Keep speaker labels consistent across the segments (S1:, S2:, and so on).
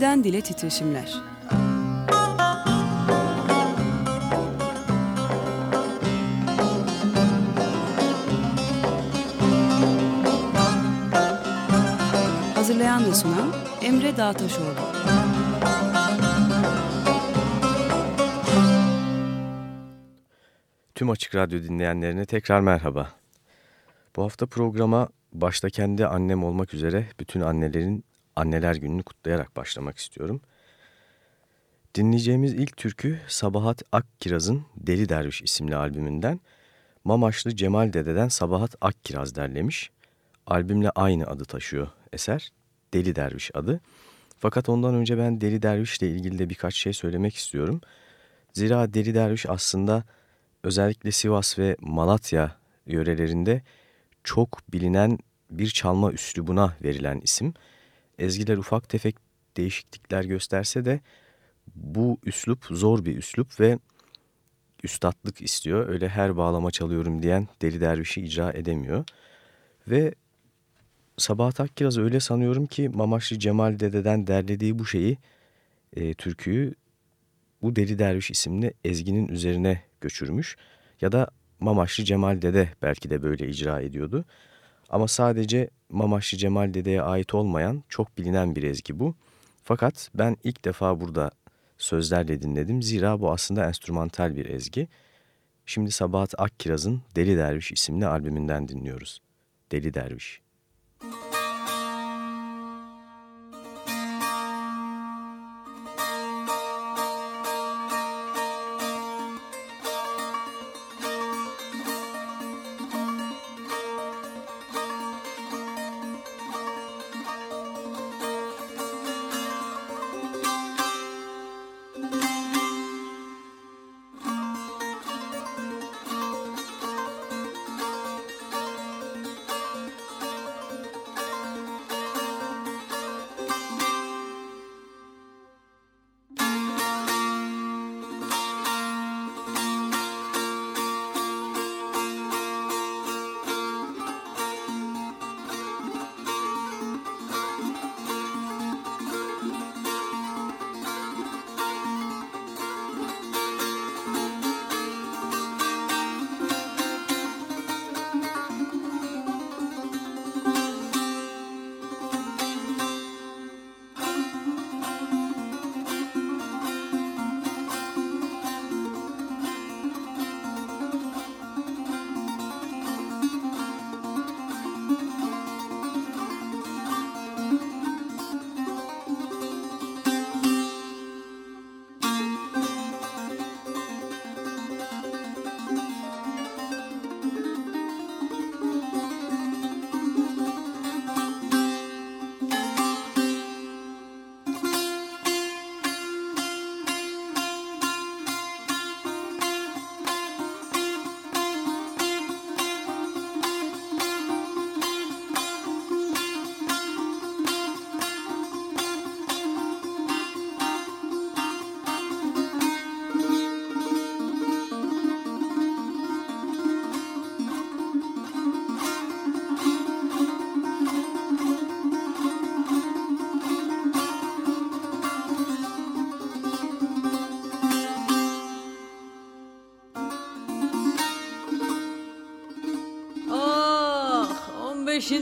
S1: Dilden dile titreşimler. Hazırlayan ve sunan Emre Dağtaşoğlu.
S2: Tüm Açık Radyo dinleyenlerine tekrar merhaba. Bu hafta programa başta kendi annem olmak üzere bütün annelerin Anneler Günü'nü kutlayarak başlamak istiyorum. Dinleyeceğimiz ilk türkü Sabahat Akkiraz'ın Deli Derviş isimli albümünden Mamaşlı Cemal Dede'den Sabahat Akkiraz derlemiş. Albümle aynı adı taşıyor eser. Deli Derviş adı. Fakat ondan önce ben Deli Derviş ile ilgili de birkaç şey söylemek istiyorum. Zira Deli Derviş aslında özellikle Sivas ve Malatya yörelerinde çok bilinen bir çalma üslubuna verilen isim. Ezgiler ufak tefek değişiklikler gösterse de bu üslup zor bir üslup ve üstatlık istiyor. Öyle her bağlama çalıyorum diyen Deli Derviş'i icra edemiyor. Ve Sabahat Akkiraz öyle sanıyorum ki Mamaşlı Cemal Dede'den derlediği bu şeyi, e, türküyü bu Deli Derviş isimli ezginin üzerine göçürmüş. Ya da Mamaşlı Cemal Dede belki de böyle icra ediyordu. Ama sadece Mamaşlı Cemal Dede'ye ait olmayan çok bilinen bir ezgi bu. Fakat ben ilk defa burada sözlerle dinledim. Zira bu aslında enstrümantal bir ezgi. Şimdi Sabahat Akkiraz'ın Deli Derviş isimli albümünden dinliyoruz. Deli Derviş.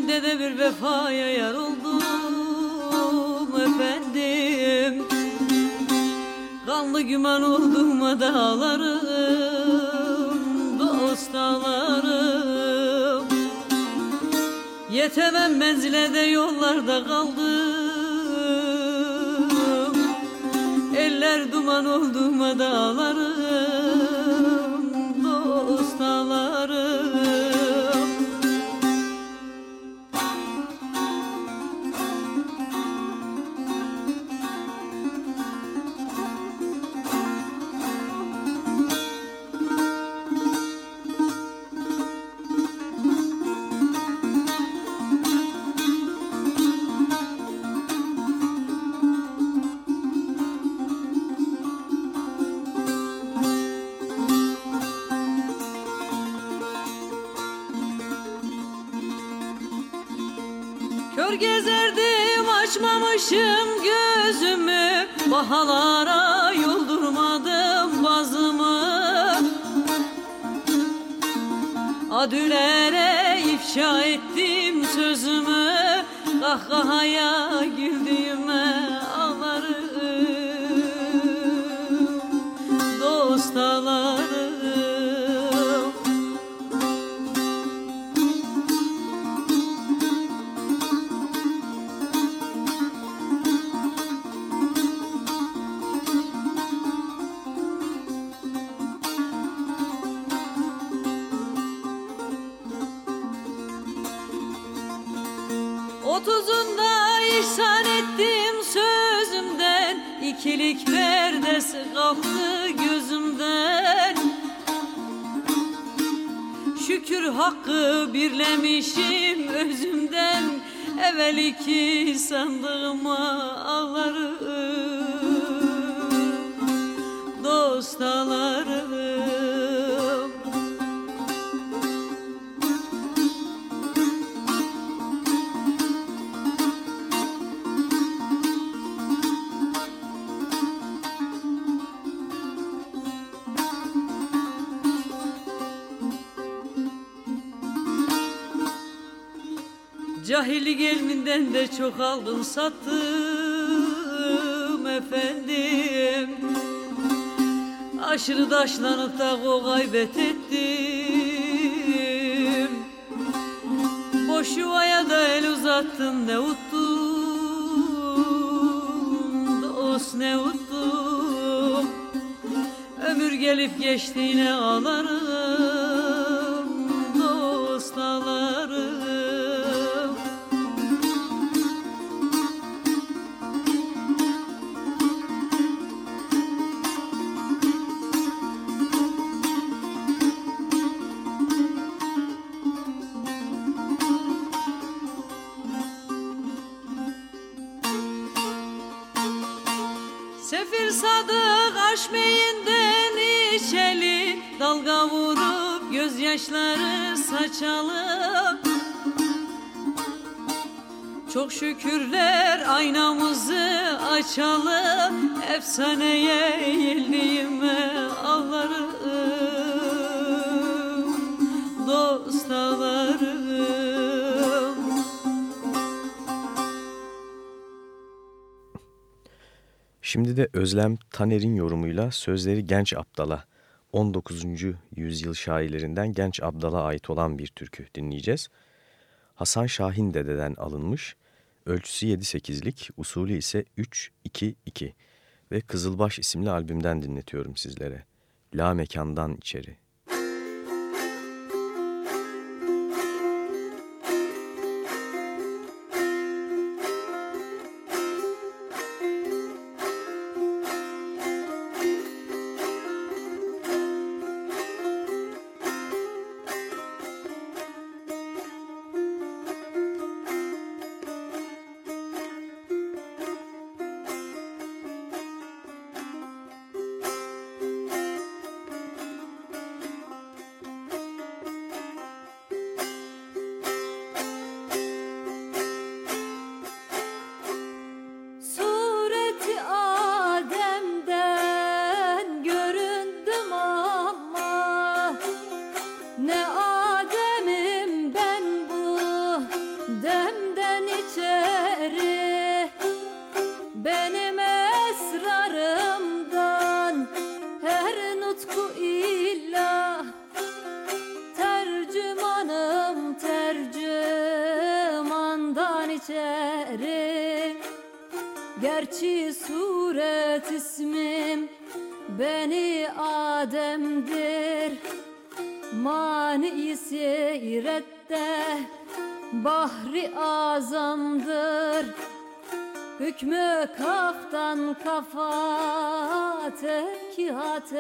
S3: Peşinde de bir vefaya yar oldum efendim. Kanlı güman oldum dağlarım dost dağlarım Yetemem menzile yollarda kaldım. Eller duman oldum dağlarım gezerdim Açmamışım gözümü. Bahalara yoldurmadım bazımı Adülere ifşa ettim sözümü. Kahkahaya güldüğüme ikilik perdesi kalktı gözümden. Şükür hakkı birlemişim özümden. Evvel iki sandığıma ağlarım. Dost İlminden de çok aldım sattım efendim. Aşırı daşlanıp da o kaybet ettim Boş yuvaya da el uzattım ne uttum? Dost ne uttum? Ömür gelip geçtiğine ağlarım saçalım Çok şükürler aynamızı açalım. Efsaneye yendiğime ağlarım Dost
S4: Şimdi de Özlem Taner'in yorumuyla sözleri Genç Abdal'a, 19. yüzyıl şairlerinden Genç Abdal'a ait olan bir türkü dinleyeceğiz. Hasan Şahin dededen alınmış, ölçüsü 7-8'lik, usulü ise 3-2-2 ve Kızılbaş isimli albümden dinletiyorum sizlere. La Mekandan içeri. hot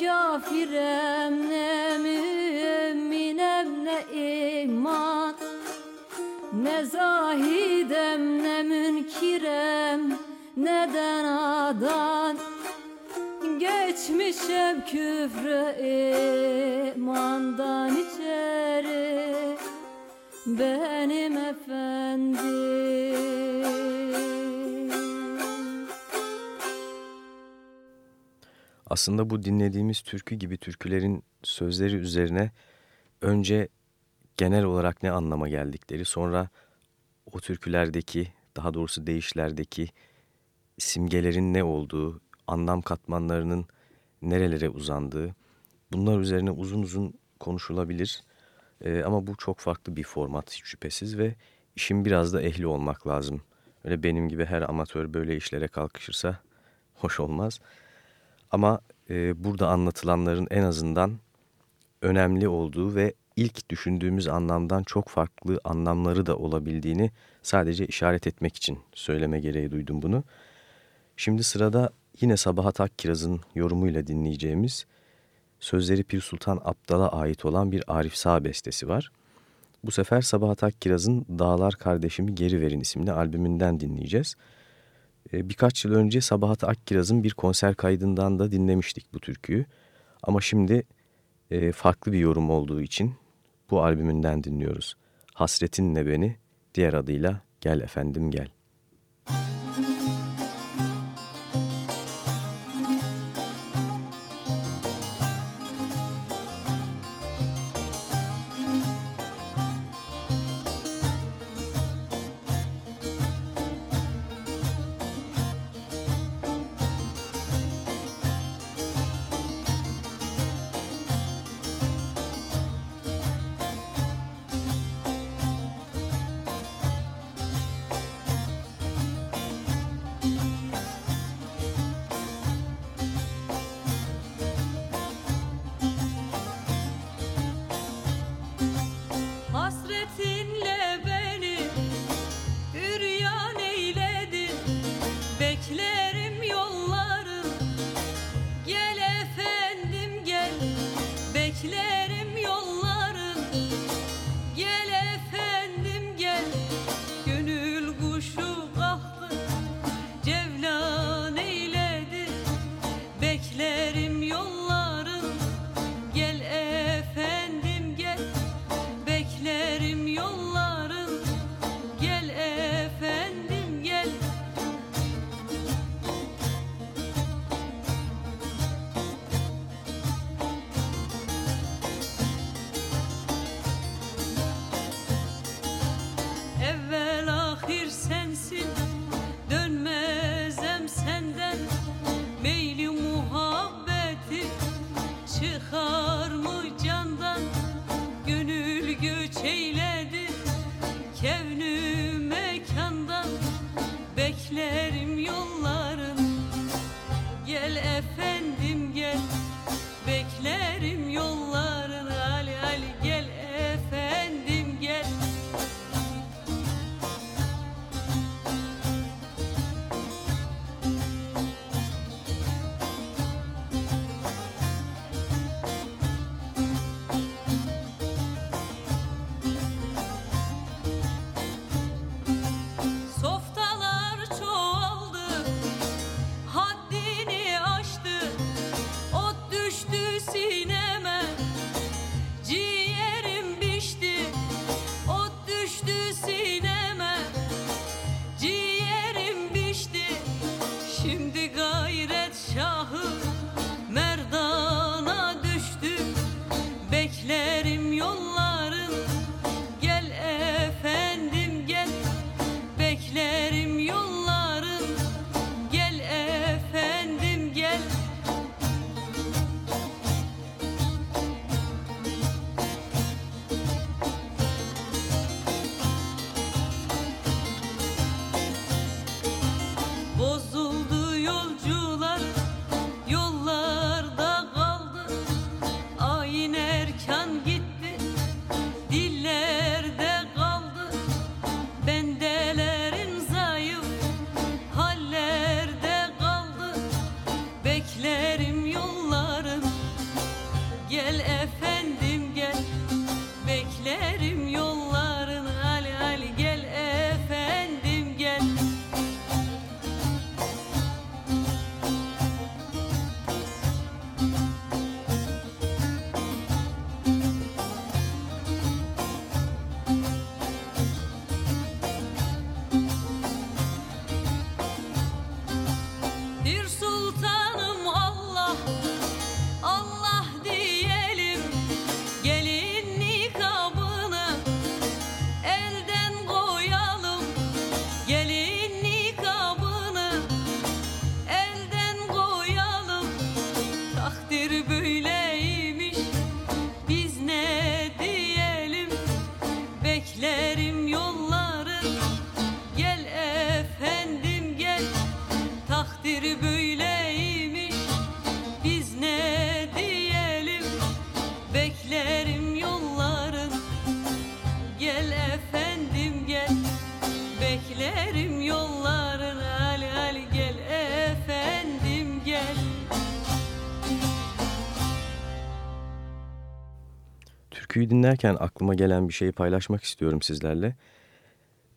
S4: kafirem ne müminem ne iman. Ne zahidem ne münkirem ne denadan Geçmişem küfrü imandan
S2: Aslında bu dinlediğimiz türkü gibi türkülerin sözleri üzerine önce genel olarak ne anlama geldikleri, sonra o türkülerdeki, daha doğrusu deyişlerdeki simgelerin ne olduğu, anlam katmanlarının nerelere uzandığı, bunlar üzerine uzun uzun konuşulabilir. Ee, ama bu çok farklı bir format şüphesiz ve işin biraz da ehli olmak lazım. Öyle benim gibi her amatör böyle işlere kalkışırsa hoş olmaz. Ama e, burada anlatılanların en azından önemli olduğu ve ilk düşündüğümüz anlamdan çok farklı anlamları da olabildiğini sadece işaret etmek için söyleme gereği duydum bunu. Şimdi sırada yine Sabahat Akkiraz'ın yorumuyla dinleyeceğimiz sözleri Pir Sultan Abdal'a ait olan bir Arif Sağ bestesi var. Bu sefer Sabahat Akkiraz'ın Dağlar Kardeşimi Geri Verin isimli albümünden dinleyeceğiz. E, birkaç yıl önce Sabahat Akkiraz'ın bir konser kaydından da dinlemiştik bu türküyü. Ama şimdi e, farklı bir yorum olduğu için bu albümünden dinliyoruz. Hasretinle beni, diğer adıyla Gel Efendim Gel. Dinlerken aklıma gelen bir şeyi paylaşmak istiyorum sizlerle.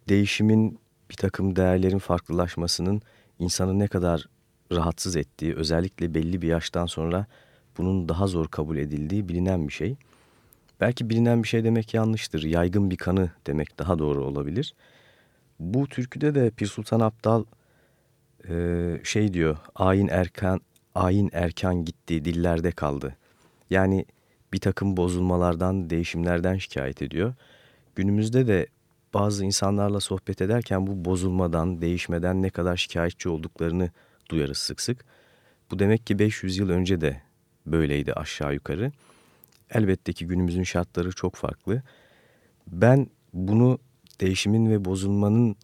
S2: Değişimin bir takım değerlerin farklılaşmasının insanı ne kadar rahatsız ettiği, özellikle belli bir yaştan sonra bunun daha zor kabul edildiği bilinen bir şey. Belki bilinen bir şey demek yanlıştır, yaygın bir kanı demek daha doğru olabilir. Bu türküde de Pir Sultan Abdal e, şey diyor, ayin erken, ayin erken gitti, dillerde kaldı. Yani bir takım bozulmalardan, değişimlerden şikayet ediyor. Günümüzde de bazı insanlarla sohbet ederken bu bozulmadan, değişmeden ne kadar şikayetçi olduklarını duyarız sık sık. Bu demek ki 500 yıl önce de böyleydi aşağı yukarı. Elbette ki günümüzün şartları çok farklı. Ben bunu değişimin ve bozulmanın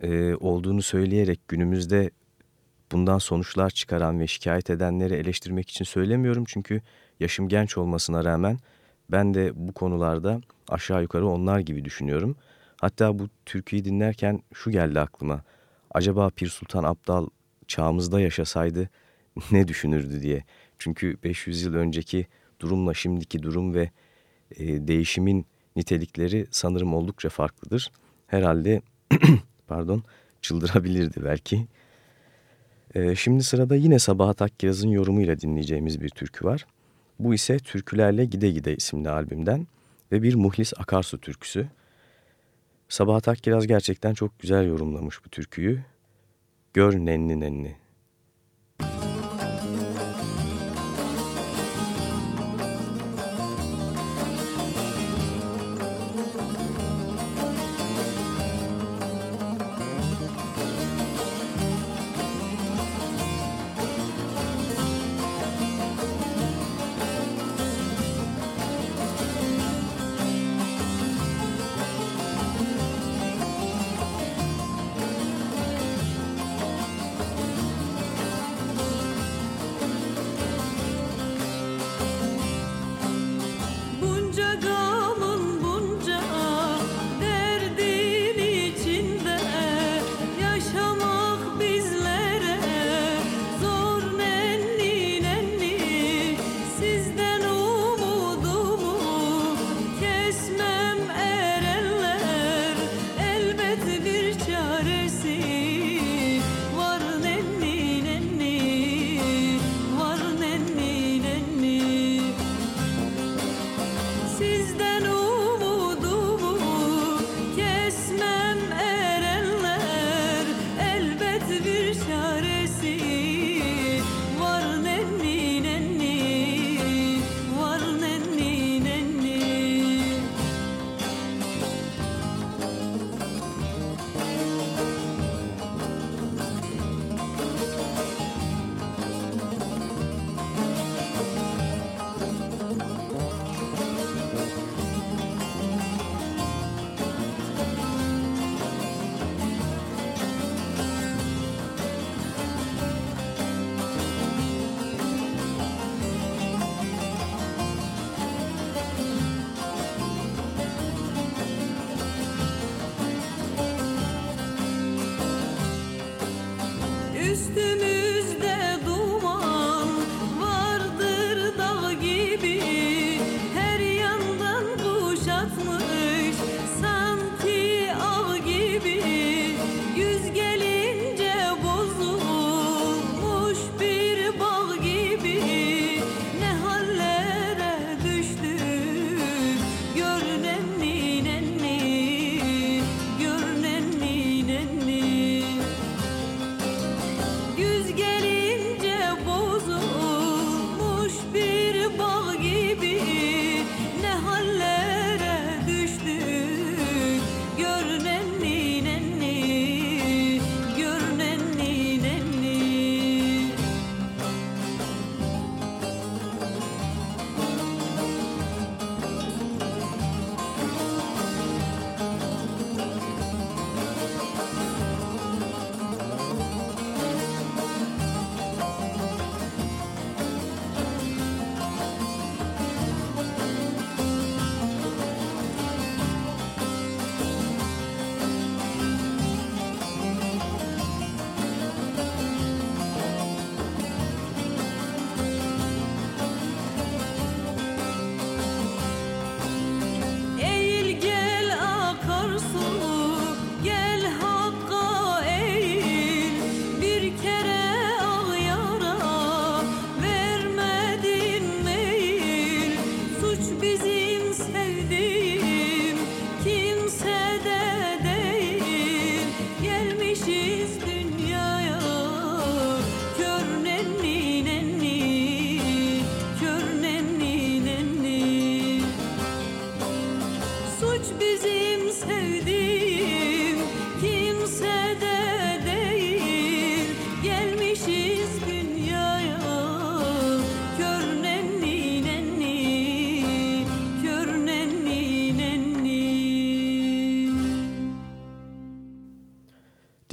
S2: e, olduğunu söyleyerek günümüzde bundan sonuçlar çıkaran ve şikayet edenleri eleştirmek için söylemiyorum. Çünkü yaşım genç olmasına rağmen ben de bu konularda aşağı yukarı onlar gibi düşünüyorum. Hatta bu türküyü dinlerken şu geldi aklıma. Acaba Pir Sultan Abdal çağımızda yaşasaydı ne düşünürdü diye. Çünkü 500 yıl önceki durumla şimdiki durum ve e, değişimin nitelikleri sanırım oldukça farklıdır. Herhalde pardon çıldırabilirdi belki. E, şimdi sırada yine Sabahat Akkiraz'ın yorumuyla dinleyeceğimiz bir türkü var. Bu ise Türkülerle Gide Gide isimli albümden ve bir Muhlis Akarsu türküsü. Sabahat Akkiraz gerçekten çok güzel yorumlamış bu türküyü. Gör nenni nenni.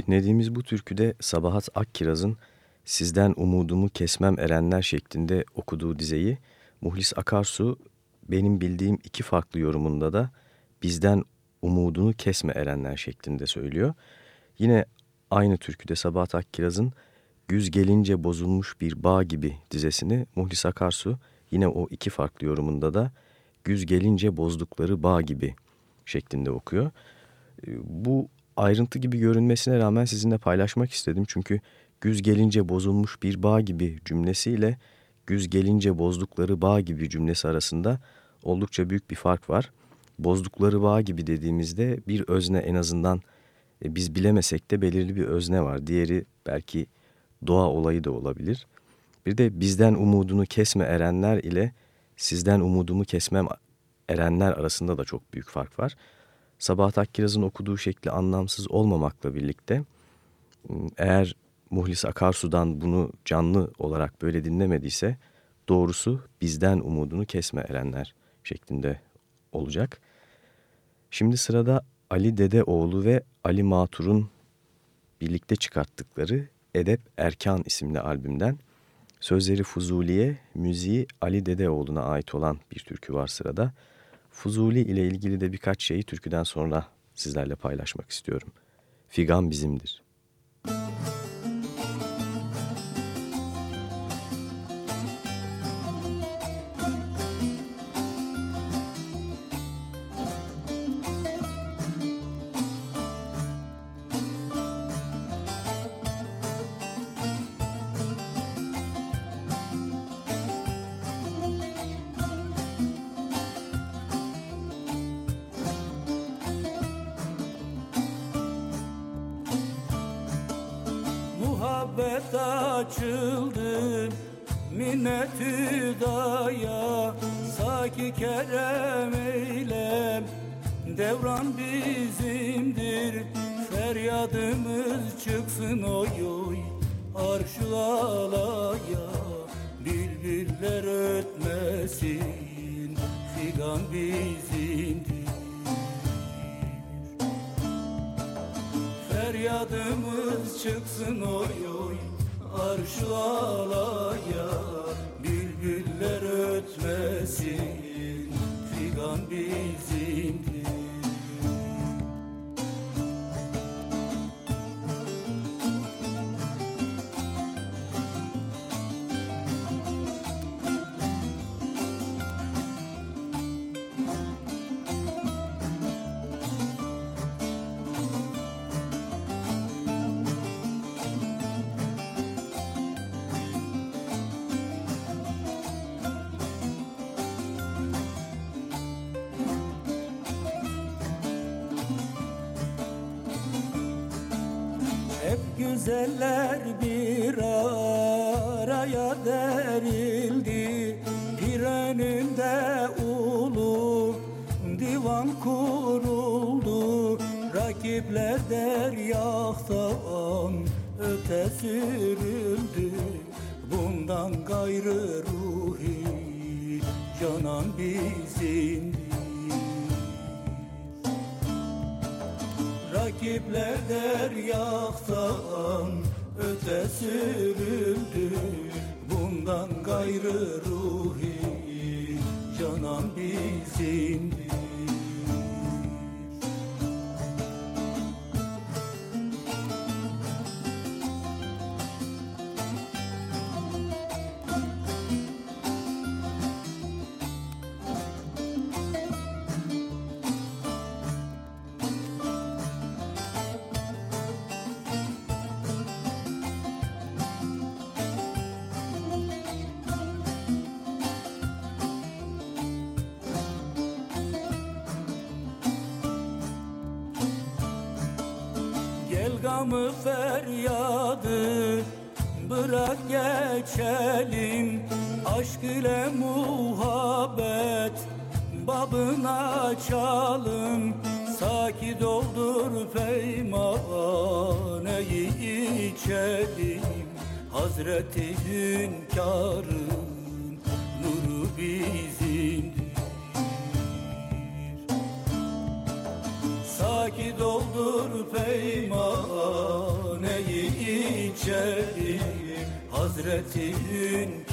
S2: Dinlediğimiz bu türküde Sabahat Akkiraz'ın Sizden Umudumu Kesmem Erenler şeklinde okuduğu dizeyi Muhlis Akarsu benim bildiğim iki farklı yorumunda da bizden umudunu kesme erenler şeklinde söylüyor. Yine aynı türküde Sabahat Akkiraz'ın Güz gelince bozulmuş bir bağ gibi dizesini Muhlis Akarsu yine o iki farklı yorumunda da Güz gelince bozdukları bağ gibi şeklinde okuyor. Bu ayrıntı gibi görünmesine rağmen sizinle paylaşmak istedim. Çünkü güz gelince bozulmuş bir bağ gibi cümlesiyle güz gelince bozdukları bağ gibi cümlesi arasında oldukça büyük bir fark var. Bozdukları bağ gibi dediğimizde bir özne en azından e, biz bilemesek de belirli bir özne var. Diğeri belki doğa olayı da olabilir. Bir de bizden umudunu kesme erenler ile sizden umudumu kesmem erenler arasında da çok büyük fark var. Sabahat Akkiraz'ın okuduğu şekli anlamsız olmamakla birlikte eğer Muhlis Akarsu'dan bunu canlı olarak böyle dinlemediyse doğrusu bizden umudunu kesme erenler şeklinde olacak. Şimdi sırada Ali Dedeoğlu ve Ali Matur'un birlikte çıkarttıkları Edep Erkan isimli albümden sözleri Fuzuli'ye, müziği Ali Dedeoğlu'na ait olan bir türkü var sırada. Fuzuli ile ilgili de birkaç şeyi türküden sonra sizlerle paylaşmak istiyorum. Figan bizimdir.
S5: Güzeller bir araya derildi. Bir önünde ulu divan kuruldu. Rakipler deryahtan öte sürüldü. Bundan gayrı ruhi canan bizimdi Rakipler deryaktan öte sürüldü Bundan gayrı ruhi canan bizimdir Hasreti hünkârın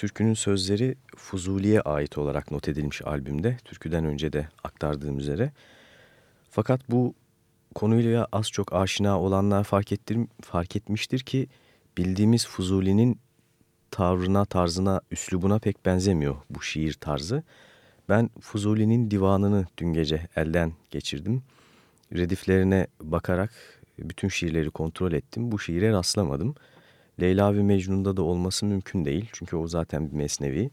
S2: türkünün sözleri Fuzuli'ye ait olarak not edilmiş albümde. Türküden önce de aktardığım üzere. Fakat bu konuyla az çok aşina olanlar fark, ettir, fark etmiştir ki bildiğimiz Fuzuli'nin tavrına, tarzına, üslubuna pek benzemiyor bu şiir tarzı. Ben Fuzuli'nin divanını dün gece elden geçirdim. Rediflerine bakarak bütün şiirleri kontrol ettim. Bu şiire rastlamadım. Leyla ve Mecnun'da da olması mümkün değil. Çünkü o zaten bir mesnevi.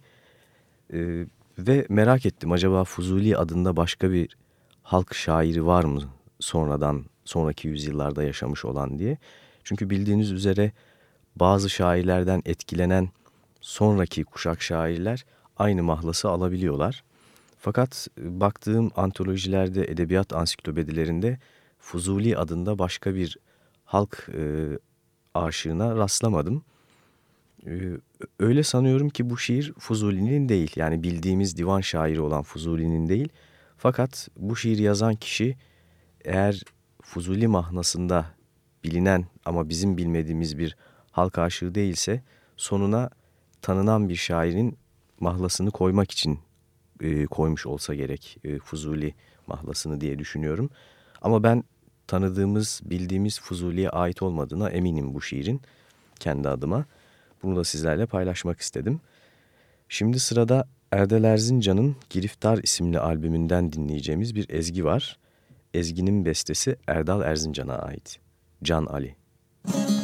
S2: Ee, ve merak ettim acaba Fuzuli adında başka bir halk şairi var mı sonradan, sonraki yüzyıllarda yaşamış olan diye. Çünkü bildiğiniz üzere bazı şairlerden etkilenen sonraki kuşak şairler aynı mahlası alabiliyorlar. Fakat baktığım antolojilerde, edebiyat ansiklopedilerinde Fuzuli adında başka bir halk e, aşığına rastlamadım. Ee, öyle sanıyorum ki bu şiir Fuzuli'nin değil. Yani bildiğimiz divan şairi olan Fuzuli'nin değil. Fakat bu şiir yazan kişi eğer Fuzuli mahnasında bilinen ama bizim bilmediğimiz bir halk aşığı değilse sonuna tanınan bir şairin mahlasını koymak için e, koymuş olsa gerek e, Fuzuli mahlasını diye düşünüyorum. Ama ben tanıdığımız, bildiğimiz Fuzuli'ye ait olmadığına eminim bu şiirin kendi adıma. Bunu da sizlerle paylaşmak istedim. Şimdi sırada Erdal Erzincan'ın Giriftar isimli albümünden dinleyeceğimiz bir ezgi var. Ezginin bestesi Erdal Erzincan'a ait. Can Ali. Müzik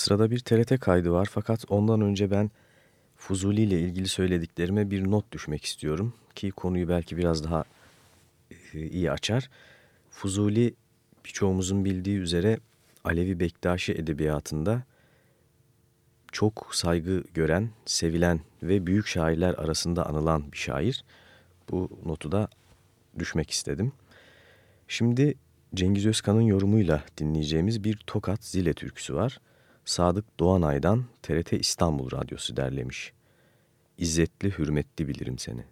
S2: Sırada bir TRT kaydı var fakat ondan önce ben Fuzuli ile ilgili söylediklerime bir not düşmek istiyorum ki konuyu belki biraz daha e, iyi açar. Fuzuli birçoğumuzun bildiği üzere Alevi Bektaşi edebiyatında çok saygı gören, sevilen ve büyük şairler arasında anılan bir şair. Bu notu da düşmek istedim. Şimdi Cengiz Özkan'ın yorumuyla dinleyeceğimiz bir Tokat Zile türküsü var. Sadık Doğanay'dan TRT İstanbul Radyosu derlemiş. İzzetli, hürmetli bilirim seni.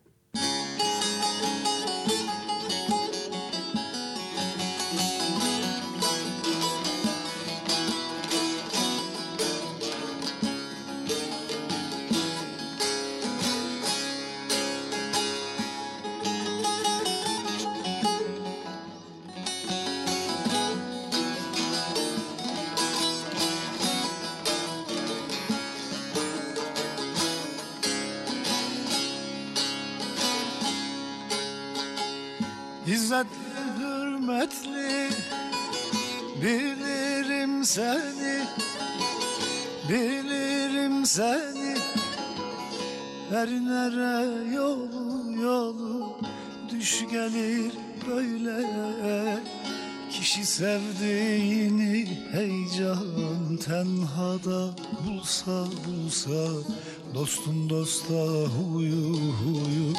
S6: Dostun dosta huyu huyu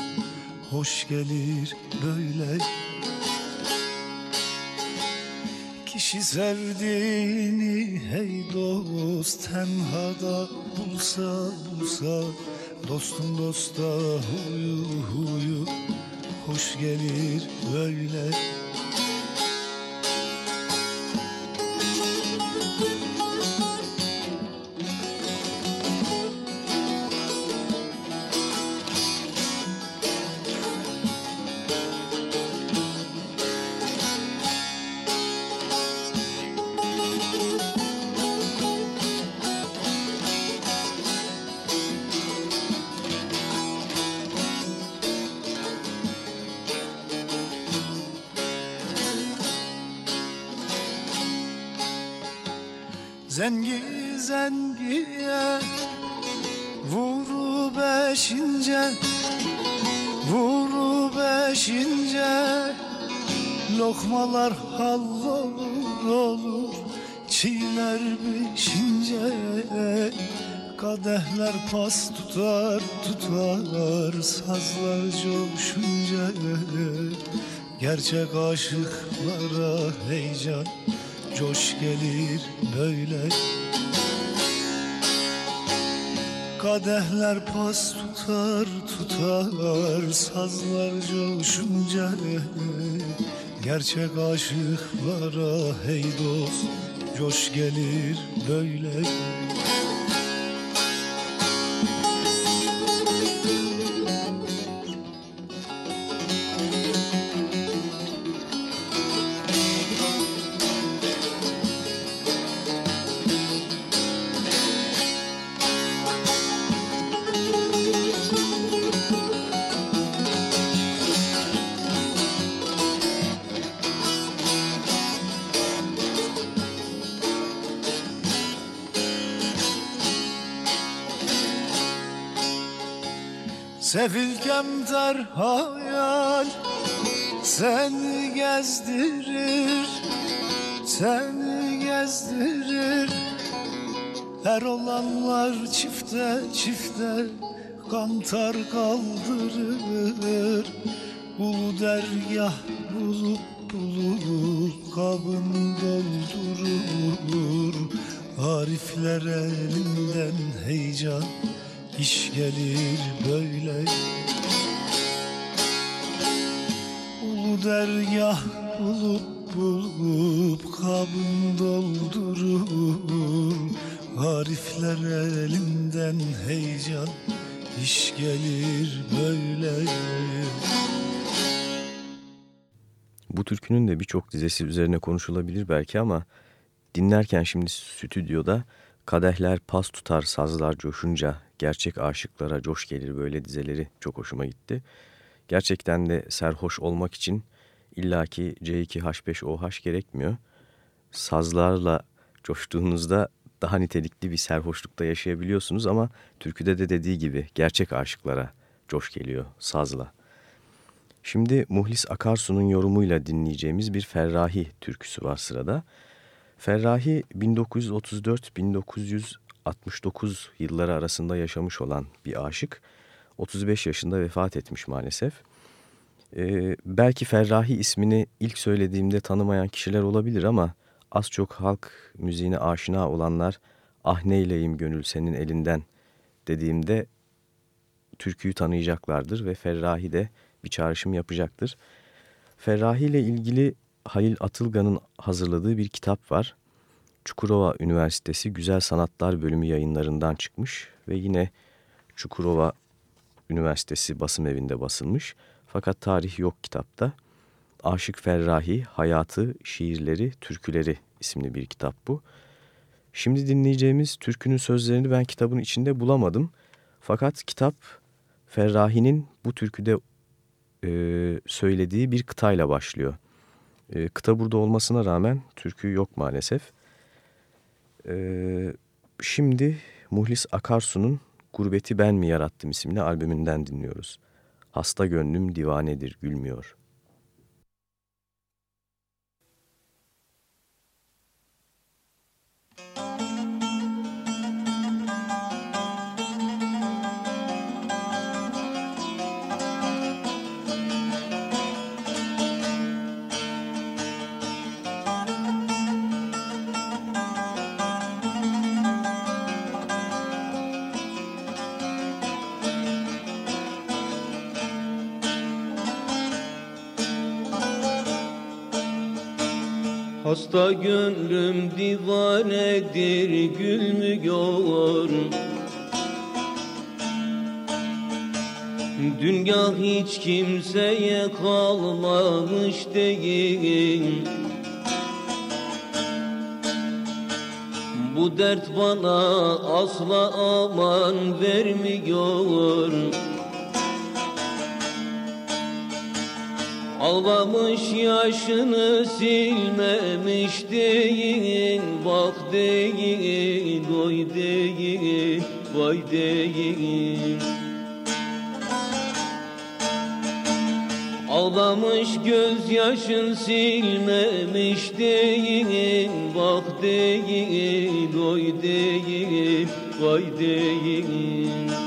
S6: hoş gelir böyle. Kişi sevdiğini hey dost tenhada bulsa bulsa. Dostun dosta huyu huyu hoş gelir böyle Kadehler pas tutar tutar Sazlar coşunca Gerçek aşıklara heyecan coş gelir böyle. Kadehler pas tutar tutar Sazlar coşunca Gerçek aşıklara hey dost Coş gelir böyle Sefil kemter hayal Seni gezdirir Seni gezdirir. Her olanlar çifte çifte Kantar kaldırır Ulu dergah bulup bulup Kabını doldurur Arifler elinden heyecan iş gelir böyle. Ulu dergah bulup bulup kabın doldurur. Arifler elinden heyecan iş gelir böyle.
S2: Bu türkünün de birçok dizesi üzerine konuşulabilir belki ama dinlerken şimdi stüdyoda kadehler pas tutar sazlar coşunca gerçek aşıklara coş gelir böyle dizeleri çok hoşuma gitti. Gerçekten de serhoş olmak için illaki C2H5OH gerekmiyor. Sazlarla coştuğunuzda daha nitelikli bir serhoşlukta yaşayabiliyorsunuz ama türküde de dediği gibi gerçek aşıklara coş geliyor sazla. Şimdi Muhlis Akarsu'nun yorumuyla dinleyeceğimiz bir Ferrahi türküsü var sırada. Ferrahi 1934-1969 yılları arasında yaşamış olan bir aşık. 35 yaşında vefat etmiş maalesef. Ee, belki Ferrahi ismini ilk söylediğimde tanımayan kişiler olabilir ama az çok halk müziğine aşina olanlar ah neyleyim gönül senin elinden dediğimde türküyü tanıyacaklardır ve Ferrahi de bir çağrışım yapacaktır. Ferrahi ile ilgili Halil Atılgan'ın hazırladığı bir kitap var. Çukurova Üniversitesi Güzel Sanatlar Bölümü yayınlarından çıkmış ve yine Çukurova Üniversitesi basım evinde basılmış. Fakat tarih yok kitapta. Aşık Ferrahi, Hayatı, Şiirleri, Türküleri isimli bir kitap bu. Şimdi dinleyeceğimiz türkünün sözlerini ben kitabın içinde bulamadım. Fakat kitap Ferrahi'nin bu türküde e, söylediği bir kıtayla başlıyor. E, kıta burada olmasına rağmen türkü yok maalesef. E, şimdi Muhlis Akarsu'nun Gurbeti Ben Mi Yarattım isimli albümünden dinliyoruz. Hasta gönlüm divanedir gülmüyor.
S7: Hasta gönlüm divanedir gülmüyor Dünya hiç kimseye kalmamış değil. Bu dert bana asla aman vermiyor Ağlamış yaşını silmemiş değil Bak değil, oy değil, vay değil. Ağlamış gözyaşın silmemiş değil Bak değil, oy değil, vay değil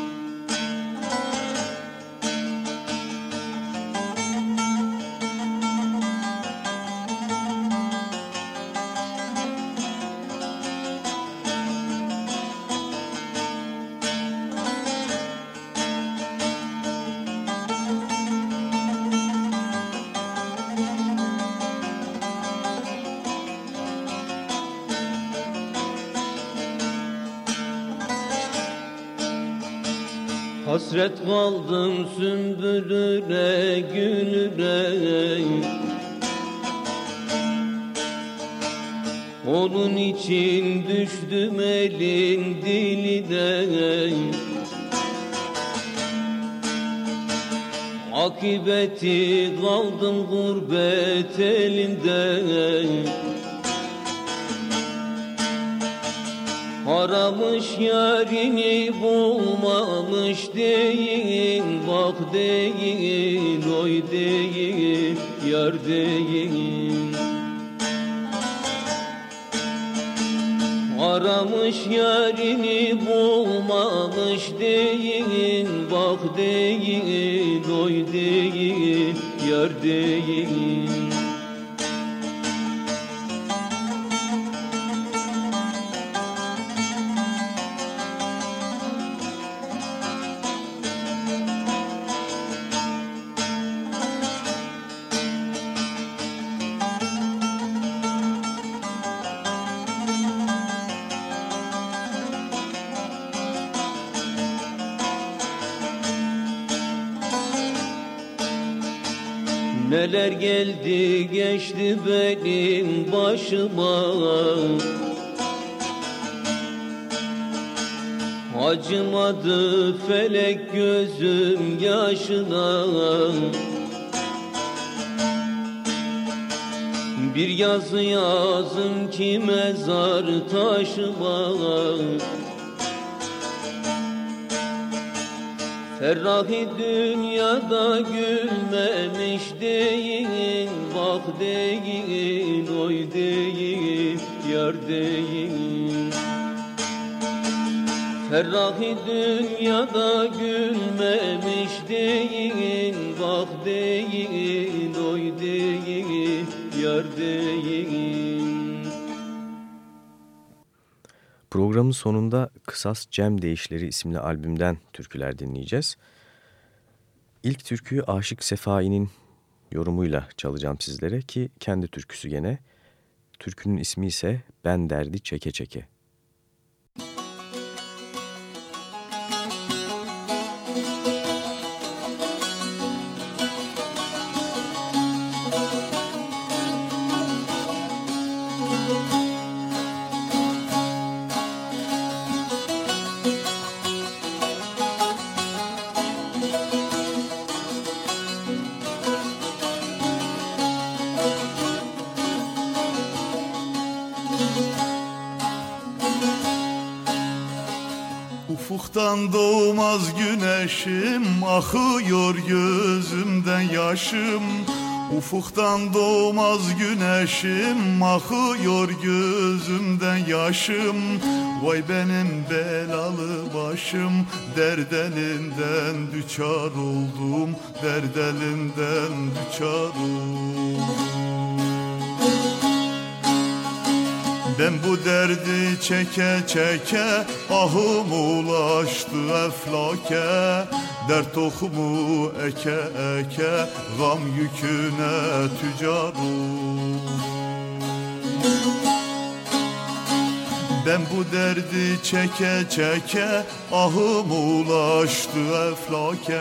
S7: Hasret kaldım sümbülüne gülüne Onun için düştüm elin diline. Akibeti kaldım gurbet elinde Aramış yarini bulmamış değil Bak değil, oy değil, yar değil. Aramış yarini bulmamış değil Bak değil, oy değil, yar değil geçti benim başıma. Acımadı felek gözüm yaşına. Bir yazı yazım ki mezar taşıma. Ferrahi dünyada gülmemiş değil Bak değil, oy değil, yar değil Ferrahi dünyada gülmemiş değil Bak değil, oy değil, yar değil
S2: Programın sonunda Kısas Cem Değişleri isimli albümden türküler dinleyeceğiz. İlk türküyü Aşık Sefai'nin yorumuyla çalacağım sizlere ki kendi türküsü gene. Türkünün ismi ise Ben Derdi Çeke Çeke.
S8: Yaşım Ufuktan doğmaz güneşim Akıyor gözümden yaşım. Vay benim belalı başım Derdelinden düçar oldum Derdelinden düçar oldum. Ben bu derdi çeke çeke ahım ulaştı eflake Dert tohumu eke eke gam yüküne tücarım Ben bu derdi çeke çeke ahım ulaştı eflake.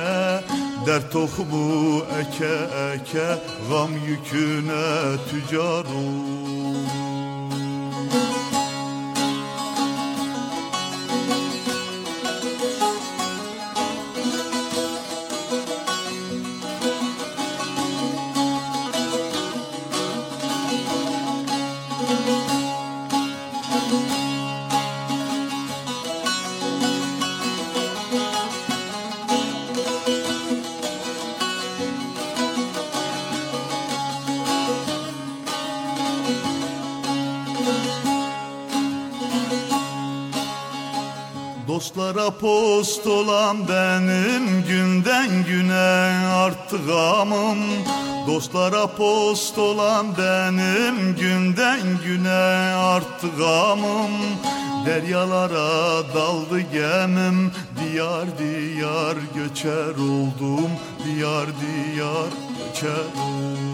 S8: Dert tohumu eke eke gam yüküne tücarım Post olan benim günden güne arttı gamım Dostlara post benim günden güne arttı gamım Deryalara daldı gemim Diyar diyar göçer oldum. Diyar diyar göçer oldum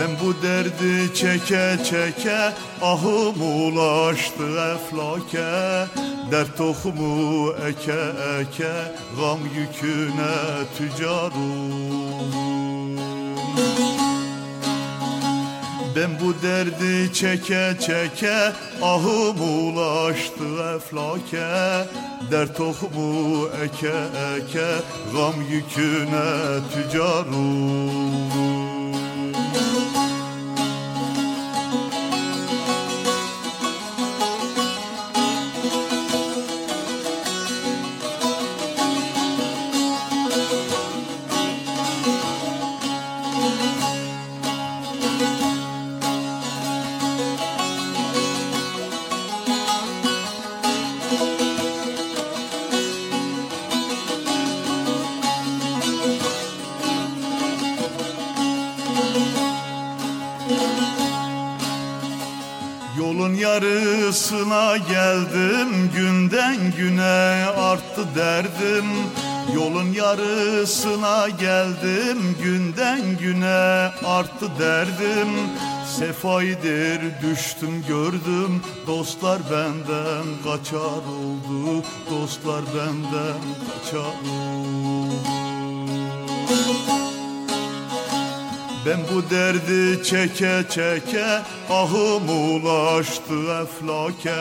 S8: Ben bu derdi çeke çeke ahım ulaştı eflake. Dert tohumu eke eke gam yüküne tücarım Ben bu derdi çeke çeke ahım ulaştı eflake. Dert tohumu eke eke gam yüküne Yolun yarısına geldim. Günden güne arttı derdim. Yolun yarısına geldim. Günden güne arttı derdim. Sefaydır düştüm gördüm. Dostlar benden kaçar oldu. Dostlar benden kaçar oldu Ben bu derdi çeke çeke ahım ulaştı eflake.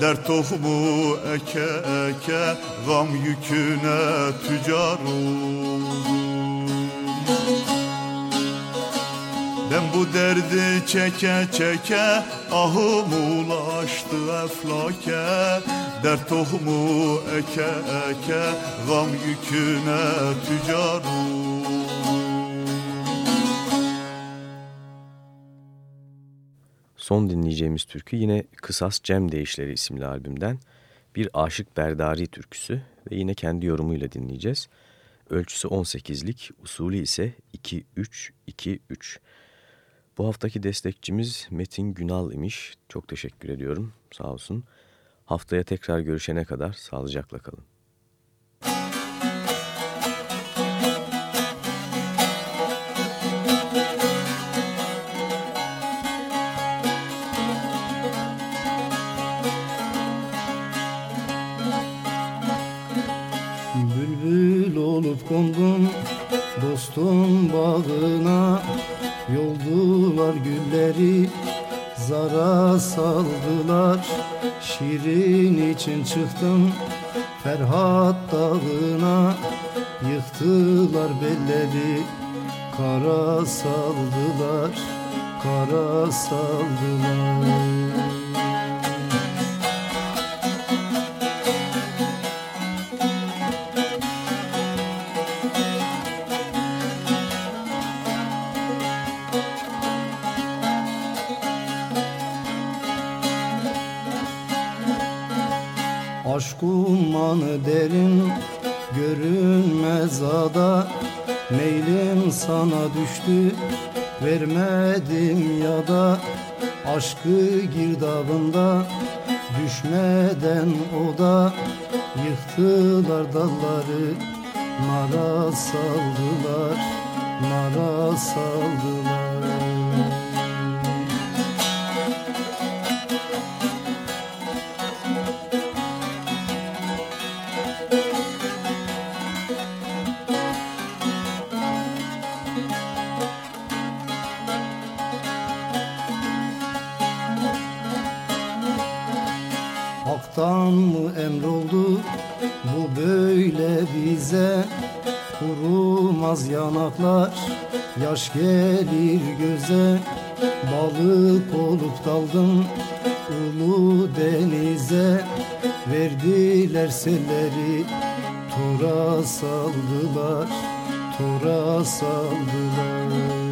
S8: Dert tohumu eke eke gam yüküne tücar oldum. Ben bu derdi çeke çeke ahım ulaştı eflake. Dert tohumu eke eke gam yüküne tüccarım
S2: Son dinleyeceğimiz türkü yine Kısas Cem Değişleri isimli albümden bir Aşık Berdari türküsü ve yine kendi yorumuyla dinleyeceğiz. Ölçüsü 18'lik, usulü ise 2-3-2-3. Bu haftaki destekçimiz Metin Günal imiş. Çok teşekkür ediyorum. Sağ olsun. Haftaya tekrar görüşene kadar sağlıcakla kalın.
S9: Olup kondum dostum bağına. Yoldular gülleri zara saldılar. Şirin için çıktım Ferhat dağına. Yıktılar belleri Kara saldılar Kara saldılar ummanı derin görünmez ada. Meylim sana düştü vermedim ya da Aşkı girdabında düşmeden o da Yıktılar dalları nara saldılar Nara saldılar mı emroldu? Bu böyle bize Kurumaz yanaklar. Yaş gelir göze Balık olup daldım ulu denize. Verdiler selleri tora saldılar Tora saldılar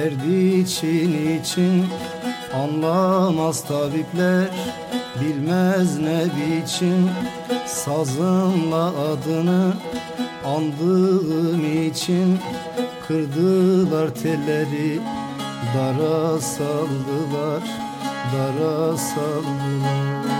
S9: derdi için için. Anlamaz tabipler bilmez ne biçim. Sazımla adını andığım için. Kırdılar telleri dara saldılar Dara saldılar